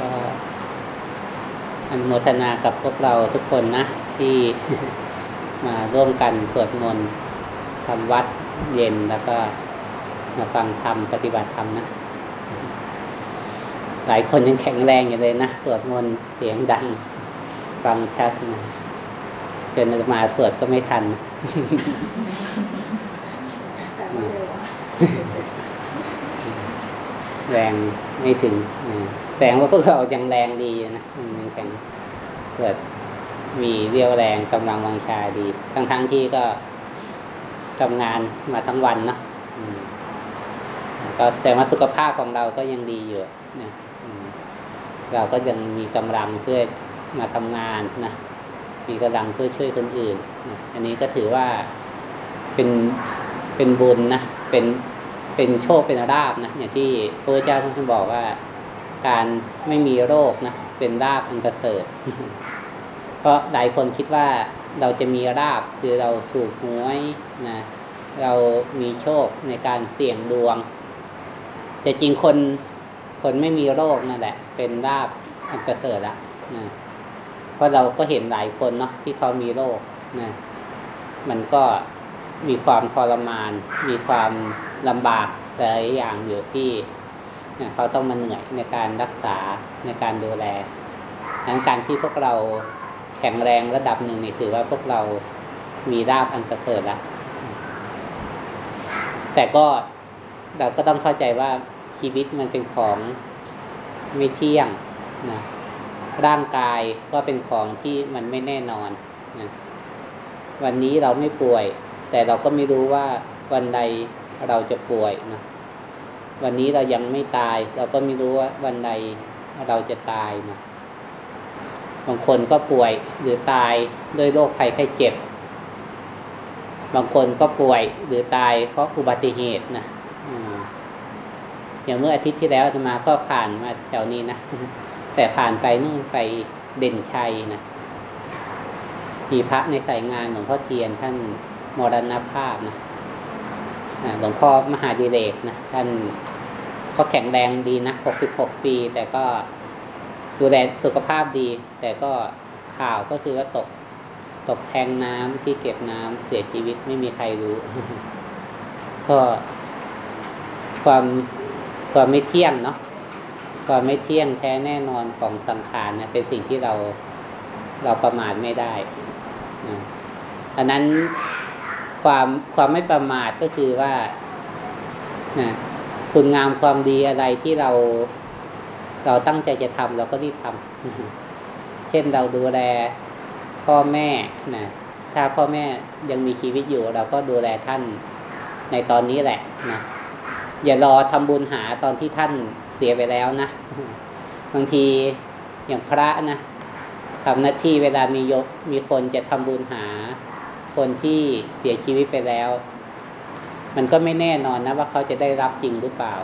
ก็อนโมทนากับพวกเราทุกคนนะ ที่มาร่วมกันสวดมนต์ทำวัดเย็นแล้วก็มาฟังธรรมปฏิบัติธรรมนะ หลายคนยังแข็งแรงอยู่เลยนะ สวดมนต์เสียงดัง ฟังชัดนะจนมาสวดก็ไม่ทันแรงไม่ถึงแสดงว่าพวกเรายังแรงดีนะยังแข็งเกิดมีเรียวแรงกำลังวังชาดี ทั้งๆทที่ก็ทำงานมาทั้งวันเนาะก็แสดงว่าสุขภาพของเราก็ยังดีอยู่นะเราก็ยังมีกำลังเพื่อมาทำงานนะมีกำลังเพื่อช่วยคนอื่นนะอันนี้ก็ถือว่าเป็นเป็นบุญนะเป็นเป็นโชคเป็นราบนะอย่างที่พระเจ้าท่านบอกว่า การไม่มีโรคนะเป็นราบอันประเสริฐ เพราะหลายคนคิดว่าเราจะมีราบคือเราสูกหวยนะเรามีโชคในการเสี่ยงดวง แต่จริงคนคนไม่มีโรคนั่นแหละ เป็นราบอันประเสริฐละนะเพราะเราก็เห็นหลายคนเนาะที่เขามีโรคนะมันก็มีความทรมาน มีความลำบากแต่หลายอย่างอยู่ที่ เขาต้องมาเหนื่อยในการรักษาในการดูแลดังการที่พวกเราแข็งแรงระดับหนึ่งนี่ถือว่าพวกเรามีราบอันประเสริฐแล้วแต่ก็เราก็ต้องเข้าใจว่าชีวิตมันเป็นของไม่เที่ยงนะร่างกายก็เป็นของที่มันไม่แน่นอนนะวันนี้เราไม่ป่วย แต่เราก็ไม่รู้ว่าวันใดเราจะป่วยนะ วันนี้เรายังไม่ตาย เราก็ไม่รู้ว่าวันใดเราจะตายนะบางคนก็ป่วยหรือตายด้วยโรคภัยไข้เจ็บ บางคนก็ป่วยหรือตายเพราะอุบัติเหตุนะอย่างเมื่ออาทิตย์ที่แล้วจะมาก็ผ่านมาแถวนี้นะ แต่ผ่านไปนู่นไปเด่นชัยนะมีพระในสายงานหลวงพ่อเทียนท่านมรณภาพนะ หลวงพ่อมหาดิเรกนะท่านก็แข็งแรงดีนะหกสิบหกปี แต่ก็ดูแลสุขภาพดี แต่ก็ข่าวก็คือว่าตกตกแทงน้ำที่เก็บน้ำเสียชีวิตไม่มีใครรู้ ก็ความความไม่เที่ยงเนาะความไม่เที่ยงแท้แน่นอนของสังขารนะเป็นสิ่งที่เราเราประมาทไม่ได้อันนั้น ความความไม่ประมาทก็คือว่านะคุณงามความดีอะไรที่เรา เราตั้งใจจะทำเราก็รีบทำเช่นเราดูแลพ่อแม่นะถ้าพ่อแม่ยังมีชีวิตอยู่ เราก็ดูแลท่านในตอนนี้แหละนะอย่ารอทำบุญหาตอนที่ท่านเสียไปแล้วนะบางทีอย่างพระนะทำหน้าที่เวลามียกมีคนจะทำบุญหา คนที่เสียชีวิตไปแล้ว มันก็ไม่แน่นอนนะว่าเขาจะได้รับจริงหรือเปล่า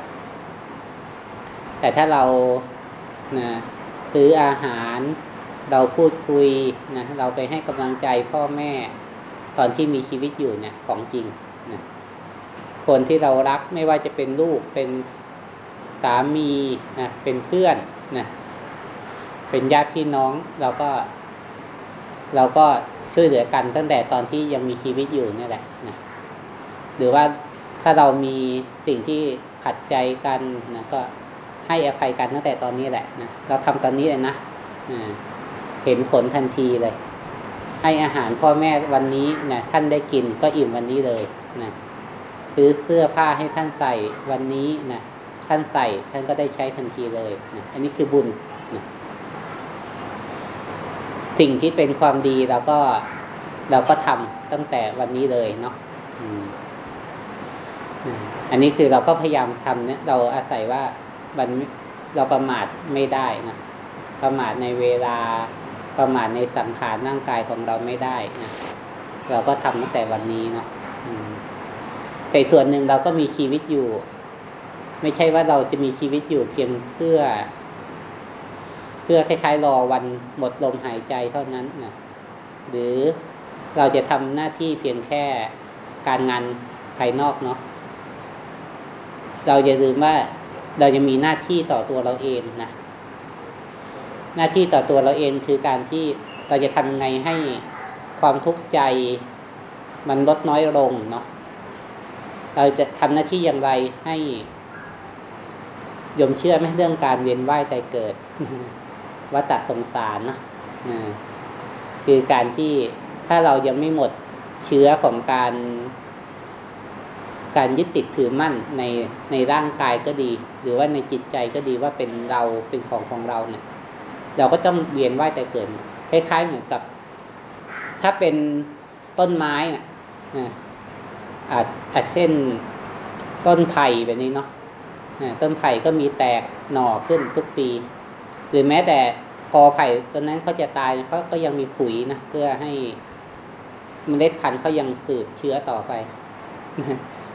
แต่ถ้าเรานะซื้ออาหาร เราพูดคุยนะเราไปให้กำลังใจพ่อแม่ตอนที่มีชีวิตอยู่เนี่ยของจริงนะคนที่เรารักไม่ว่าจะเป็นลูกเป็นสามีนะเป็นเพื่อนนะเป็นญาติพี่น้องเราก็ เราก็ ช่วยเหลือกันตั้งแต่ตอนที่ยังมีชีวิตอยู่นี่แหละนะหรือว่าถ้าเรามีสิ่งที่ขัดใจกันนะก็ให้อภัยกันตั้งแต่ตอนนี้แหละนะเราทำตอนนี้เลยนะเห็นผลทันทีเลย ให้อาหารพ่อแม่วันนี้นะท่านได้กินก็อิ่มวันนี้เลยนะซื้อเสื้อผ้าให้ท่านใส่วันนี้นะท่านใส่ท่านก็ได้ใช้ทันทีเลยนะอันนี้คือบุญ สิ่งที่เป็นความดีเราก็เราก็ทำตั้งแต่วันนี้เลยเนาะอันนี้คือเราก็พยายามทำเนี่ยเราอาศัยว่ามันเราประมาทไม่ได้นะประมาทในเวลาประมาทในสังขารร่างกายของเราไม่ได้นะเราก็ทำตั้งแต่วันนี้เนาะแต่ส่วนหนึ่งเราก็มีชีวิตอยู่ ไม่ใช่ว่าเราจะมีชีวิตอยู่เพียงเพื่อ พื่อคล้ายๆรอวันหมดลมหายใจเท่านั้นนะหรือเราจะทำหน้าที่เพียงแค่การงานภายนอกเนาะเราอย่าลืมว่าเราจะมีหน้าที่ต่อตัวเราเองนะหน้าที่ต่อตัวเราเองคือการที่เราจะทำยังไงให้ความทุกข์ใจมันลดน้อยลงเนาะเราจะทำหน้าที่อย่างไรให้ยมเชื่อไหมเรื่องการเวียนว่ายแต่เกิด วัฏสงสารเนาะคือการที่ถ้าเรายังไม่หมดเชื้อของการ การยึดติดถือมั่นในในร่างกายก็ดี หรือว่าในจิตใจก็ดีว่าเป็นเราเป็นของของเราเนี่ย เราก็ต้องเวียนว่ายแต่เกิดคล้ายๆเหมือนกับ ถ้าเป็นต้นไม้น่ะอาจอาจเช่นต้นไผ่แบบนี้เนาะต้นไผ่ก็มีแตกหน่อขึ้นทุกปี หรือแม้แต่กอไผ่ต้นนั้นเขาจะตายเขาก็ยังมีขุยนะเพื่อให้เมล็ดพันธุ์เขายังสืบเชื้อต่อไป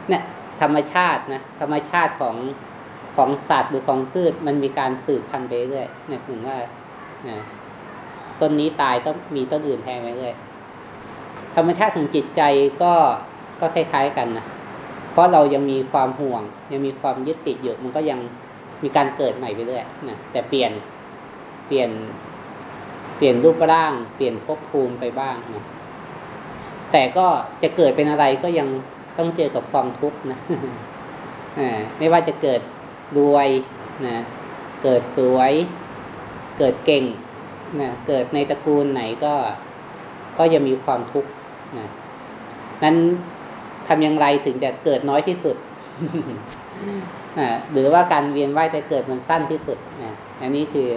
เนี่ยธรรมชาตินะธรรมชาติของของสัตว์หรือของพืชมันมีการสืบพันธุ์ไปเรื่อยเนี่ยถึงว่าต้นนี้ตายก็มีต้นอื่นแทนไปเรื่อยธรรมชาติของจิตใจก็ก็คล้าย ๆกันนะเพราะเรายังมีความห่วง ยังมีความยึดติดอยู่มันก็ยังมีการเกิดใหม่ไปเรื่อยนะแต่เปลี่ยน เปลี่ยนเปลี่ยนรูปร่าง เปลี่ยนภพภูมิไปบ้างนะแต่ก็จะเกิดเป็นอะไรก็ยังต้องเจอกับความทุกข์นะไม่ว่าจะเกิดรวยนะเกิดสวย เกิดเก่งนะเกิดในตระกูลไหนก็ก็ยังมีความทุกข์นะนั้นทำอย่างไรถึงจะเกิดน้อยที่สุดนะหรือว่าการเวียนว่ายแต่เกิดมันสั้นที่สุดนะอันนี้คือ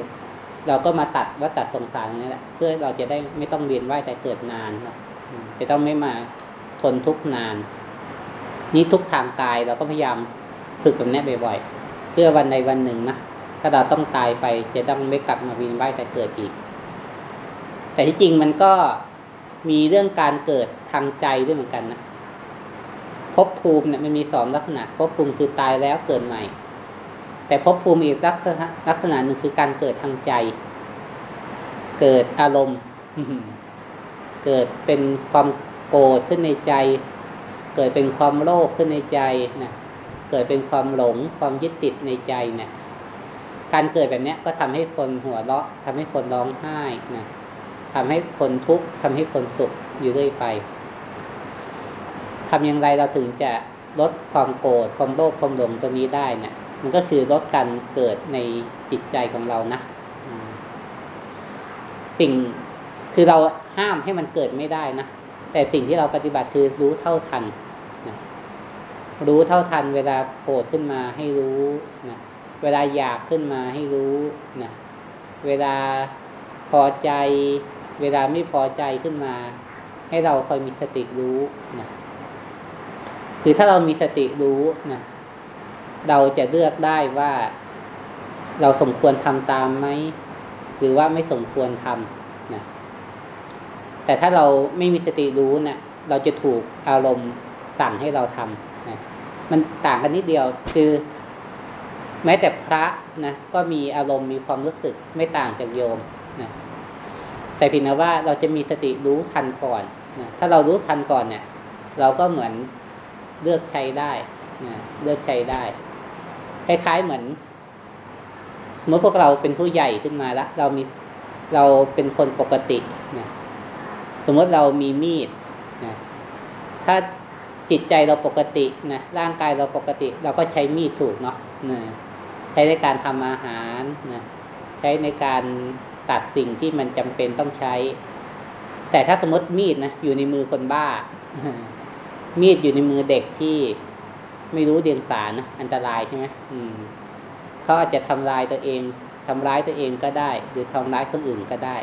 เราก็มาตัดว่าตัดสงสารนี่แหละเพื่อเราจะได้ไม่ต้องเวียนว่ายแต่เกิดนานจะต้องไม่มาทนทุกนาน นี่ทุกทางกายเราก็พยายามฝึกแบบนี้บ่อยๆเพื่อวันใดวันหนึ่งนะถ้าเราต้องตายไปจะต้องไม่กลับมาเวียนว่ายแต่เกิดอีก แต่ที่จริงมันก็มีเรื่องการเกิดทางใจด้วยเหมือนกันนะภพภูมิเนี่ยมันมีสองลักษณะภพภูมิคือตายแล้วเกิดใหม่ แต่ภพภูมิอีกลักษณะลักษณะหนึ่งคือการเกิดทางใจ เกิดอารมณ์ เกิดเป็นความโกรธขึ้นในใจ เกิดเป็นความโลภขึ้นในใจนะเกิดเป็นความหลงความยึดติดในใจเนะี่ยการเกิดแบบนี้ก็ทำให้คนหัวเราะทำให้คนร้องไห้นะทำให้คนทุกข์ทำให้คนสุขอยู่เรื่อยไปทำอย่างไรเราถึงจะลดความโกรธความโลภความหลงตัวนี้ได้เนะี่ย มันก็คือลดการเกิดในจิตใจของเรานะสิ่งคือเราห้ามให้มันเกิดไม่ได้นะแต่สิ่งที่เราปฏิบัติคือรู้เท่าทันนะรู้เท่าทัน เวลาโกรธขึ้นมาให้รู้นะเวลาอยากขึ้นมาให้รู้นะเวลาพอใจ เวลาไม่พอใจขึ้นมา ให้เราคอยมีสติรู้นะคือถ้าเรามีสติรู้นะ เราจะเลือกได้ว่าเราสมควรทำตามไหม หรือว่าไม่สมควรทำนะแต่ถ้าเราไม่มีสติรู้เนะี่ยเราจะถูกอารมณ์สั่งให้เราทำนะมันต่างกันนิดเดียวคือ แม้แต่พระนะก็มีอารมณ์มีความรู้สึกไม่ต่างจากโยมนะแต่เพียงแต่ว่าเราจะมีสติรู้ทันก่อนนะถ้าเรารู้ทันก่อนเนี่ย เราก็เหมือนเลือกใช้ได้นะเลือกใช้ได้ คล้ายๆเหมือนเมื่อพวกเราเป็นผู้ใหญ่ขึ้นมาแล้วเรามีเราเป็นคนปกตินะสมมติเรามีมีดนะถ้าจิตใจเราปกตินะร่างกายเราปกติ เราก็ใช้มีดถูกเนาะนะใช้ในการทำอาหารนะใช้ในการตัดสิ่งที่มันจำเป็นต้องใช้ แต่ถ้าสมมติมีดนะอยู่ในมือคนบ้า มีดอยู่ในมือเด็กที่ ไม่รู้เดียงสานะอันตรายใช่ไหมอืมเขาอาจจะทำลายตัวเองทำร้ายตัวเองก็ได้ หรือทำร้ายคนอื่นก็ได้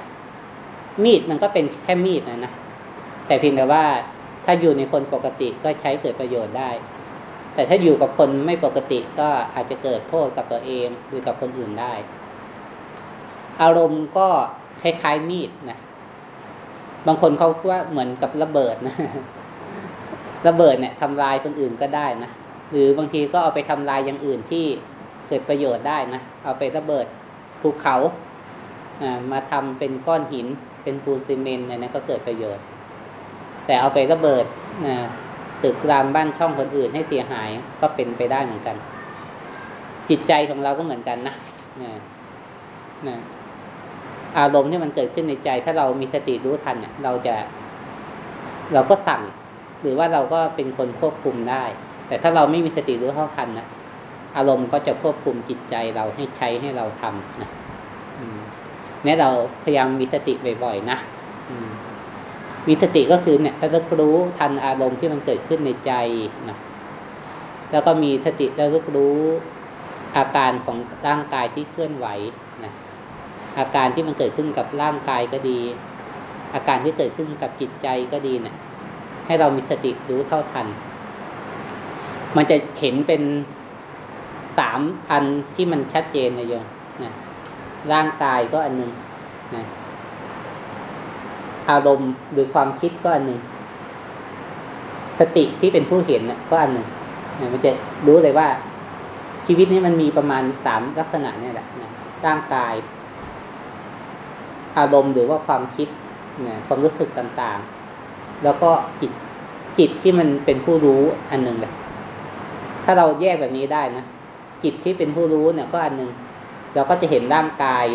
มีดมันก็เป็นแค่มีดนะนะแต่เพียงแต่ว่าถ้าอยู่ในคนปกติก็ใช้เกิดประโยชน์ได้ แต่ถ้าอยู่กับคนไม่ปกติก็อาจจะเกิดโทษกับตัวเองหรือกับคนอื่นได้ อารมณ์ก็คล้ายๆมีดนะบางคนเขาว่าเหมือนกับระเบิดนะระเบิดเนี่ยทำลายคนอื่นก็ได้นะ หรือบางทีก็เอาไปทำลายอย่างอื่นที่เกิดประโยชน์ได้นะ เอาไประเบิดภูเขามาทำเป็นก้อนหินเป็นปูนซีเมนต์เนี่ยก็เกิดประโยชน์ แต่เอาไประเบิดตึกรามบ้านช่องคนอื่นให้เสียหายก็เป็นไปได้เหมือนกัน จิตใจของเราก็เหมือนกันนะนะนะอารมณ์ที่มันเกิดขึ้นในใจ ถ้าเรามีสติรู้ทันเนี่ยเราจะ เราก็สั่ง หรือว่าเราก็เป็นคนควบคุมได้ แต่ถ้าเราไม่มีสติรู้เท่าทันนะอารมณ์ก็จะควบคุมจิตใจเราให้ใช้ให้เราทำนะเนี่ยเราพยายามมีสติบ่อยๆนะมีสติก็คือเนี่ยระลึกรู้ทันอารมณ์ที่มันเกิดขึ้นในใจนะแล้วก็มีสติระลึกรู้อาการของร่างกายที่เคลื่อนไหวนะอาการที่มันเกิดขึ้นกับร่างกายก็ดี อาการที่เกิดขึ้นกับจิตใจก็ดีเนะี่ยให้เรามีสติรู้เท่าทัน มันจะเห็นเป็นสามอันที่มันชัดเจนนะโยมนะร่างกายก็อันหนึ่งนะอารมณ์หรือความคิดก็อันหนึ่งสติที่เป็นผู้เห็นนะก็อันหนึ่งนะมันจะรู้เลยว่าชีวิตนี้มันมีประมาณสามลักษณะเนี่ยแหละนะร่างกาย อารมณ์หรือว่าความคิดนะความรู้สึกต่างๆ แล้วก็จิตจิตที่มันเป็นผู้รู้อันหนึ่งเลย ถ้าเราแยกแบบนี้ได้นะจิตที่เป็นผู้รู้เนี่ยก็อันหนึ่งเราก็จะเห็นร่างกาย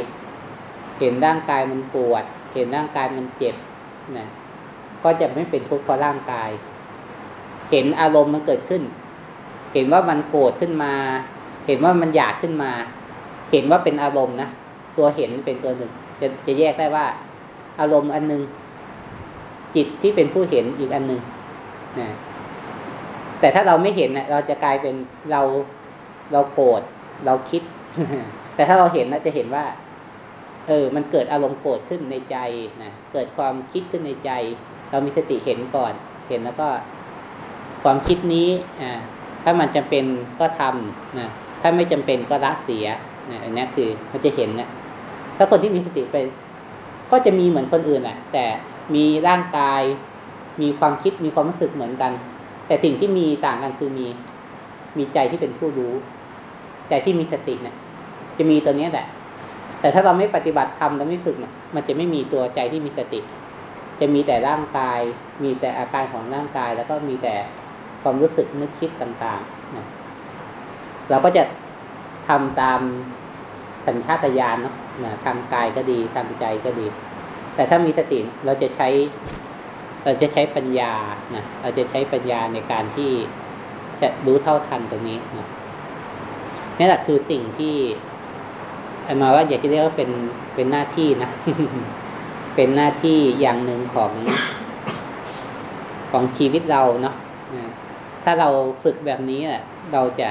เห็นร่างกายมันปวด เห็นร่างกายมันเจ็บนะก็จะไม่เป็นทุกข์เพราะร่างกาย เห็นอารมณ์มันเกิดขึ้น เห็นว่ามันโกรธขึ้นมา เห็นว่ามันอยากขึ้นมา เห็นว่าเป็นอารมณ์นะตัวเห็นเป็นตัวหนึ่ง จะจะแยกได้ว่า อารมณ์อันหนึ่งจิตที่เป็นผู้เห็นอีกอันหนึ่งนะ แต่ถ้าเราไม่เห็นเนะเราจะกลายเป็นเราเราโกรธเราคิด แต่ถ้าเราเห็นนะจะเห็นว่า เออ มันเกิดอารมณ์โกรธขึ้นในใจนะเกิดความคิดขึ้นในใจ เรามีสติเห็นก่อน เห็นแล้วก็ ความคิดนี้อ่าถ้ามันจำเป็นก็ทำนะถ้าไม่จำเป็นก็ละเสียนะอันนี้คือมันจะเห็นนะถ้าคนที่มีสติไป ก็จะมีเหมือนคนอื่นแหละแต่มีร่างกาย มีความคิดมีความรู้สึกเหมือนกัน แต่สิ่งที่มีต่างกันคือมีมีใจที่เป็นผู้รู้ ใจที่มีสติเนะี่ยจะมีตัวนี้แหละ แต่ถ้าเราไม่ปฏิบัติธรรมเราไม่ฝึกเนะี่ยมันจะไม่มีตัวใจที่มีสติ จะมีแต่ร่างกาย มีแต่อาการของร่างกาย แล้วก็มีแต่ความรู้สึกนึกคิดต่างๆนะเราก็จะทำตามสัญชาตญาณเนาะนะทางกายก็ดีทางใจก็ดี แต่ถ้ามีสติเราจะใช้ เราจะใช้ปัญญานะเราจะใช้ปัญญาในการที่จะรู้เท่าทันตรงนี้นะนี่แหละคือสิ่งที่มาว่าอยากจะเรียกว่าเป็นเป็นหน้าที่นะ เป็นหน้าที่อย่างหนึ่งของของชีวิตเราเนาะถ้าเราฝึกแบบนี้อะเราจะ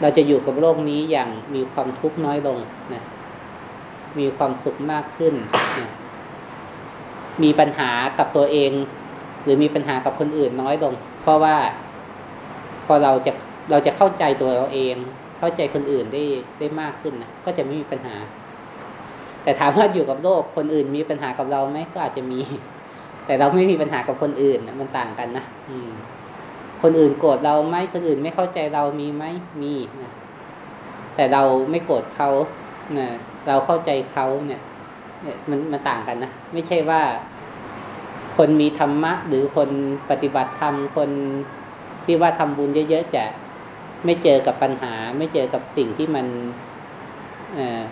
เราจะอยู่กับโลกนี้อย่างมีความทุกข์น้อยลงนะมีความสุขมากขึ้นนะ มีปัญหากับตัวเอง หรือมีปัญหากับคนอื่นน้อยลง เพราะว่าพอเราจะเราจะเข้าใจตัวเราเอง เข้าใจคนอื่นได้ได้มากขึ้นนะก็จะไม่มีปัญหา แต่ถามว่าอยู่กับโลกคนอื่นมีปัญหากับเราไหมก็อาจจะมี แต่เราไม่มีปัญหากับคนอื่นนะมันต่างกันนะอืม คนอื่นโกรธเราไหมคนอื่นไม่เข้าใจเรามีไหมมีนะแต่เราไม่โกรธเขานะเราเข้าใจเขาเนี่ยเนี่ย มันมันต่างกันนะ ไม่ใช่ว่าคนมีธรรมะ หรือคนปฏิบัติธรรมคนที่ว่าทำบุญเยอะๆจะไม่เจอกับปัญหา ไม่เจอกับสิ่งที่มัน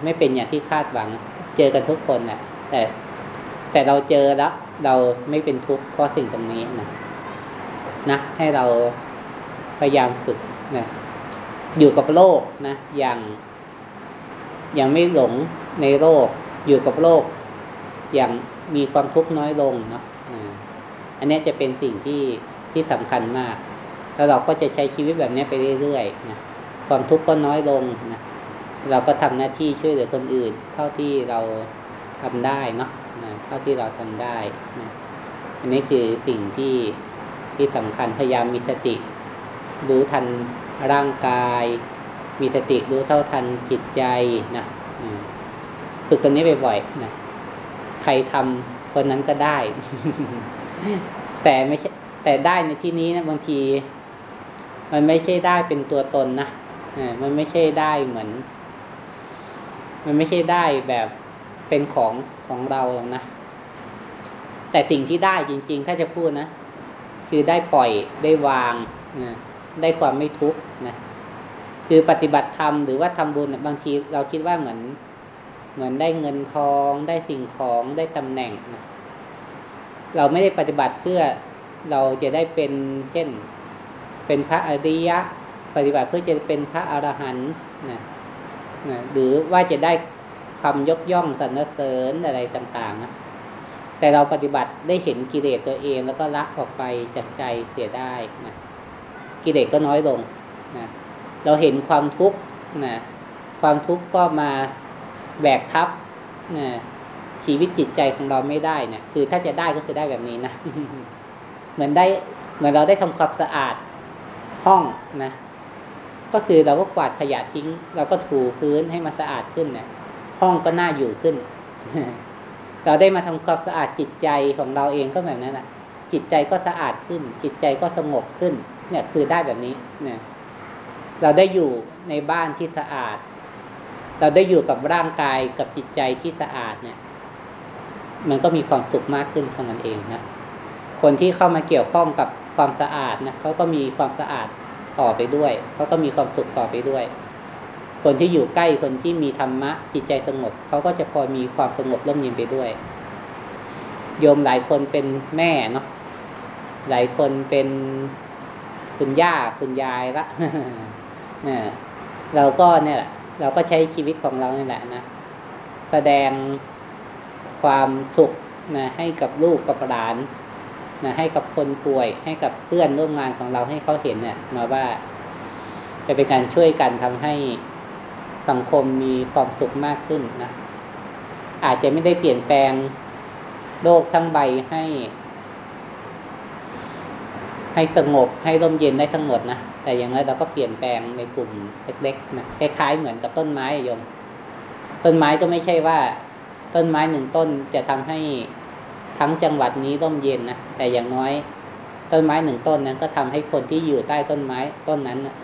ไม่เป็นอย่างที่คาดหวัง เจอกันทุกคนแหละแต่แต่เราเจอแล้ว เราไม่เป็นทุกข์เพราะสิ่งตรงนี้นะนะให้เราพยายามฝึกนะอยู่กับโลกนะ อย่าง อย่างไม่หลงในโลก อยู่กับโลกอย่างมีความทุกข์น้อยลงเนาะอันนี้จะเป็นสิ่งที่ที่สำคัญมาก แล้วเราก็จะใช้ชีวิตแบบนี้ไปเรื่อยๆนะความทุกข์ก็น้อยลงนะเราก็ทำหน้าที่ช่วยเหลือคนอื่น เท่าที่เราทำได้เนาะเท่าที่เราทำได้นะอันนี้คือสิ่งที่ที่สำคัญพยายามมีสติรู้ทันร่างกาย มีสติรู้เท่าทันจิตใจนะ ฝึกตรงนี้บ่อยๆนะใครทำคนนั้นก็ได้ แต่ไม่ใช่แต่ได้ในที่นี้นะบางที มันไม่ใช่ได้เป็นตัวตนนะมันไม่ใช่ได้เหมือน มันไม่ใช่ได้แบบเป็นของของเราหรอกนะแต่สิ่งที่ได้จริง ๆ ถ้าจะพูดนะคือได้ปล่อยได้วางนะได้ความไม่ทุกข์นะคือปฏิบัติธรรมหรือว่าทำบุญบางทีเราคิดว่าเหมือน เหมือนได้เงินทองได้สิ่งของได้ตำแหน่งนะเราไม่ได้ปฏิบัติเพื่อเราจะได้เป็นเช่น เป็นพระอริยะ ปฏิบัติเพื่อจะเป็นพระอรหันต์นะนะหรือว่าจะได้คำยกย่องสรรเสริญอะไรต่างๆนะแต่เราปฏิบัติได้เห็นกิเลสตัวเองแล้วก็ละออกไปจากใจเสียได้นะกิเลสก็น้อยลงนะเราเห็นความทุกข์นะความทุกข์ก็มา แบกทับนะชีวิตจิตใจของเราไม่ได้เนะคือถ้าจะได้ก็คือได้แบบนี้นะเหมือนได้เหมือนเราได้ทำความสะอาดห้องนะก็คือเราก็กวาดขยะทิ้ง เราก็ถูพื้นให้มันสะอาดขึ้นนะห้องก็น่าอยู่ขึ้น เราได้มาทำความสะอาดจิตใจของเราเองก็แบบนั้นแหละจิตใจก็สะอาดขึ้น จิตใจก็สงบขึ้น เนี่ยคือได้แบบนี้เนี่ยเราได้อยู่ในบ้านที่สะอาด เราได้อยู่กับร่างกายกับจิตใจที่สะอาดเนี่ย มันก็มีความสุขมากขึ้นของมันเองนะคนที่เข้ามาเกี่ยวข้องกับความสะอาดนะเขาก็มีความสะอาดต่อไปด้วยเขาก็มีความสุขต่อไปด้วย คนที่อยู่ใกล้คนที่มีธรรมะจิตใจสงบเขาก็จะพอมีความสงบร่มเย็นไปด้วย โยมหลายคนเป็นแม่เนาะหลายคนเป็นคุณย่าคุณยายละเนี่ยเราก็เนี่ยแหละ เราก็ใช้ชีวิตของเราเนี่ยแหละนะ แสดงความสุขนะให้กับลูกกับหลานนะให้กับคนป่วย ให้กับเพื่อนร่วมงานของเราให้เขาเห็นเนี่ย มาว่า จะเป็นการช่วยกันทำให้สังคมมีความสุขมากขึ้นนะ อาจจะไม่ได้เปลี่ยนแปลงโลกทั้งใบให้ ให้สงบให้ร่มเย็นได้ทั้งหมดนะ แต่อย่างไรเราก็เปลี่ยนแปลงในกลุ่มเล็กๆนะคล้ายๆเหมือนกับต้นไม้โยม ต้นไม้ก็ไม่ใช่ว่า ต้นไม้หนึ่งต้นจะทำให้ทั้งจังหวัดนี้ร่มเย็นนะแต่อย่างน้อย ต้นไม้หนึ่งต้นนั้นก็ทำให้คนที่อยู่ใต้ต้นไม้ต้นนั้นนะ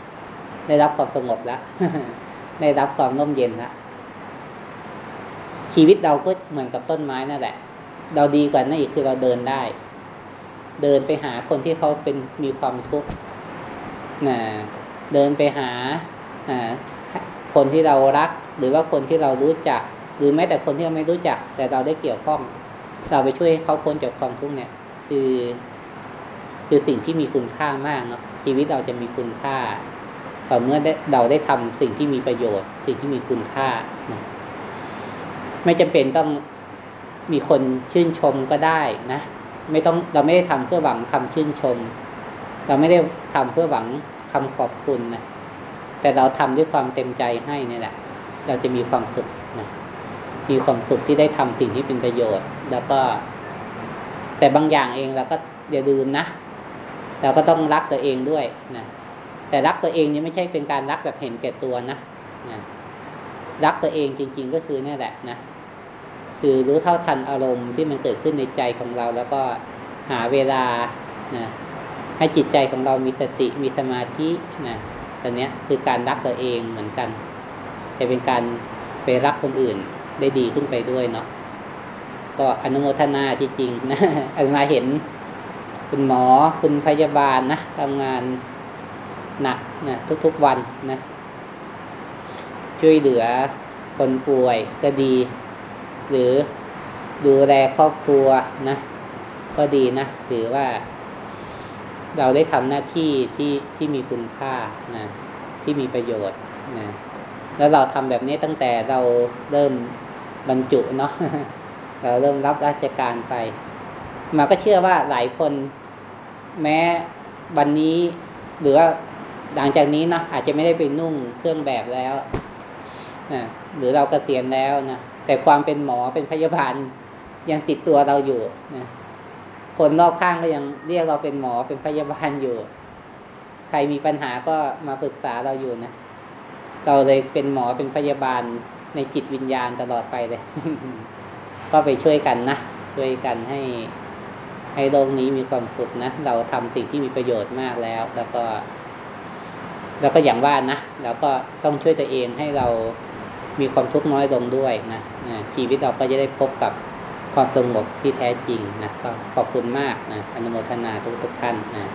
ได้รับความสงบแล้วได้รับความร่มเย็นละชีวิตเราก็เหมือนกับต้นไม้นั่นแหละ เราดีกว่านั่นอีกคือเราเดินได้ เดินไปหาคนที่เขาเป็นมีความทุกข์ นะเดินไปหาคนที่เรารัก หรือว่าคนที่เรารู้จัก หรือแม้แต่คนที่เราไม่รู้จัก แต่เราได้เกี่ยวข้อง เราไปช่วยให้เขาพ้นจากความทุกข์เนี่ย คือ คือสิ่งที่มีคุณค่ามากเนาะชีวิตเราจะมีคุณค่าต่อเมื่อเราได้ทำสิ่งที่มีประโยชน์ สิ่งที่มีคุณค่านะไม่จำเป็นต้องมีคนชื่นชมก็ได้นะ ไม่ต้องเราไม่ได้ทำเพื่อหวังคำชื่นชม เราไม่ได้ทำเพื่อหวังคำขอบคุณนะแต่เราทำด้วยความเต็มใจให้นี่แหละ เราจะมีความสุขนะมีความสุขที่ได้ทำสิ่งที่เป็นประโยชน์ แล้วก็ แต่บางอย่างเองเราก็อย่าลืมนะเราก็ต้องรักตัวเองด้วยนะแต่รักตัวเองนี่ไม่ใช่เป็นการรักแบบเห็นแก่ตัวนะนะรักตัวเองจริง ๆ ก็คือนี่แหละนะคือรู้เท่าทันอารมณ์ที่มันเกิดขึ้นในใจของเรา แล้วก็หาเวลานะ ให้จิตใจของเรามีสติมีสมาธินะตอนนี้คือการรักตัวเองเหมือนกัน จะเป็นการไปรักคนอื่นได้ดีขึ้นไปด้วยเนาะก็อนุโมทนาจริงๆนะอันมาเห็นคุณหมอคุณพยาบาลนะทำงานหนักนะทุกๆวันนะช่วยเหลือคนป่วยก็ดี หรือดูแลครอบครัวนะ ก็ดีนะถือว่า เราได้ทำหน้าที่ที่ที่มีคุณค่านะที่มีประโยชน์นะแล้วเราทำแบบนี้ตั้งแต่เราเริ่มบรรจุเนาะเราเริ่มรับราชการไป มาก็เชื่อว่าหลายคนแม้วันนี้หรือว่าหลังจากนี้นะอาจจะไม่ได้ไปนุ่งเครื่องแบบแล้วนะหรือเรากเกษียณแล้วนะแต่ความเป็นหมอเป็นพยาบาลยังติดตัวเราอยู่นะ คนรอบข้างก็ยังเรียกเราเป็นหมอเป็นพยาบาลอยู่ ใครมีปัญหาก็มาปรึกษาเราอยู่นะ เราเลยเป็นหมอเป็นพยาบาลในจิตวิญญาณตลอดไปเลย ก็ไปช่วยกันนะ ช่วยกันให้ ให้โลกนี้มีความสุขนะ เราทำสิ่งที่มีประโยชน์มากแล้ว แล้วก็ แล้วก็อย่างว่านะเราก็ต้องช่วยตัวเองให้เรามีความทุกข์น้อยลงด้วยนะชีวิตเราก็จะได้พบกับ ความสงบที่แท้จริงนะก็ขอบคุณมากนะอนุโมทนาทุกทุกท่านนะ